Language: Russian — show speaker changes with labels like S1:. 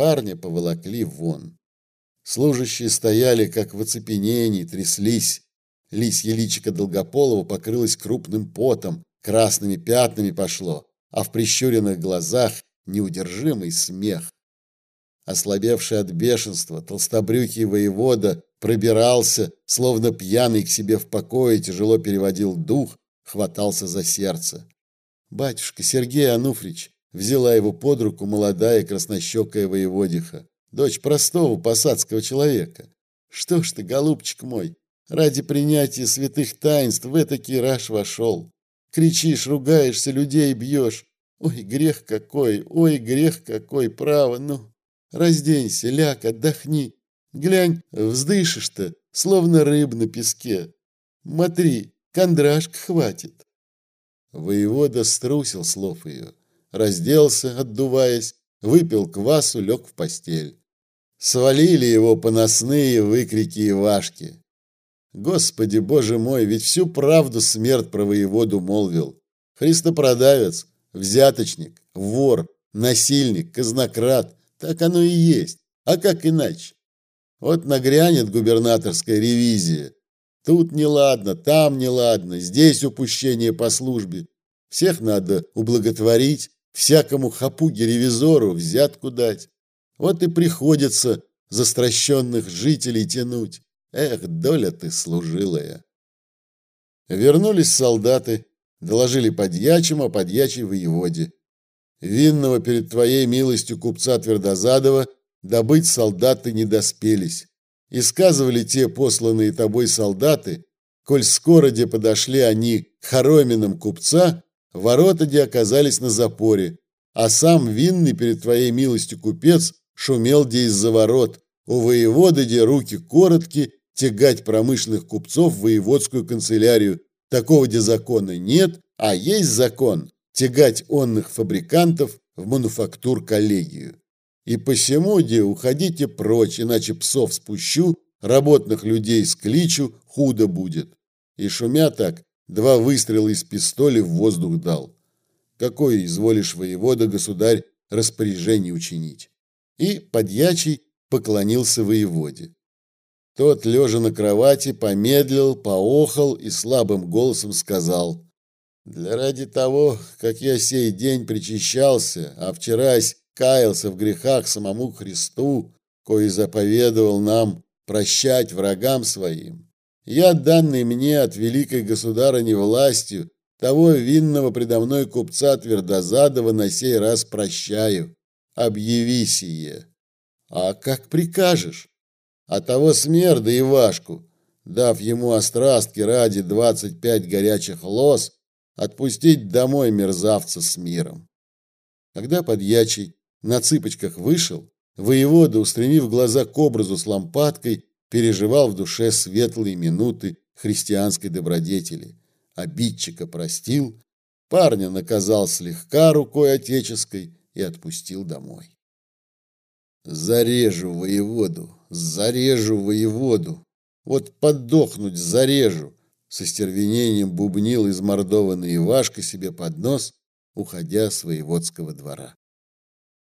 S1: Парня поволокли вон. Служащие стояли, как в оцепенении, тряслись. Лисье личико Долгополова покрылось крупным потом, красными пятнами пошло, а в прищуренных глазах неудержимый смех. Ослабевший от бешенства, толстобрюхий воевода пробирался, словно пьяный к себе в покое, тяжело переводил дух, хватался за сердце. Батюшка Сергей Ануфрич взяла его под руку молодая краснощекая воеводиха, дочь простого посадского человека. Что ж ты, голубчик мой, ради принятия святых таинств в этакий раж вошел. Кричишь, ругаешься, людей бьешь. Ой, грех какой, ой, грех какой, право, ну. Разденься, ляг, отдохни. Глянь, вздышишь-то, словно рыб на песке. Смотри, кондрашка хватит. Воевода струсил слов ее, разделся, отдуваясь, выпил квасу, лег в постель. Свалили его поносные выкрики и важки. Господи, Боже мой, ведь всю правду смерть про воеводу молвил. Христопродавец, взяточник, вор, насильник, казнократ, так оно и есть. А как иначе? Вот нагрянет губернаторская ревизия. Тут неладно, там неладно, здесь упущение по службе. Всех надо ублаготворить, всякому хапуге-ревизору взятку дать. Вот и приходится застращенных жителей тянуть. Эх, доля ты служилая. Вернулись солдаты, доложили подьячим о подьячей воеводе. Винного перед твоей милостью купца Твердозадова добыть солдаты не доспелись. И сказывали те посланные тобой солдаты, коль скоро где подошли они хороминам купца, ворота где оказались на запоре, а сам винный перед твоей милостью купец шумел где из-за ворот, у воеводы где руки короткие, тягать промышленных купцов в воеводскую канцелярию. Такого где закона нет, а есть закон тягать онных фабрикантов в мануфактур-коллегию. И посему, де, уходите прочь, иначе псов спущу, работных людей скличу, худо будет. И шумя так, два выстрела из пистоля в воздух дал. Какое изволишь воевода, государь, распоряжение учинить? И подьячий поклонился воеводе. Тот, лежа на кровати, помедлил, поохал и слабым голосом сказал – для ради того, как я сей день причащался, а вчерась каялся в грехах самому Христу, кой заповедовал нам прощать врагам своим, я, данный мне от великой государыни властью, того винного предо мной купца Твердозадова на сей раз прощаю. Объяви сие. А как прикажешь? А того смерда Ивашку, дав ему острастки ради двадцать пять горячих лос, отпустить домой мерзавца с миром. Когда подьячий на цыпочках вышел, воевода, устремив глаза к образу с лампадкой, переживал в душе светлые минуты христианской добродетели. Обидчика простил, парня наказал слегка рукой отеческой и отпустил домой. Зарежу воеводу, зарежу воеводу. Вот подохнуть зарежу, со стервенением бубнил измордованный Ивашка себе под нос, уходя с воеводского двора.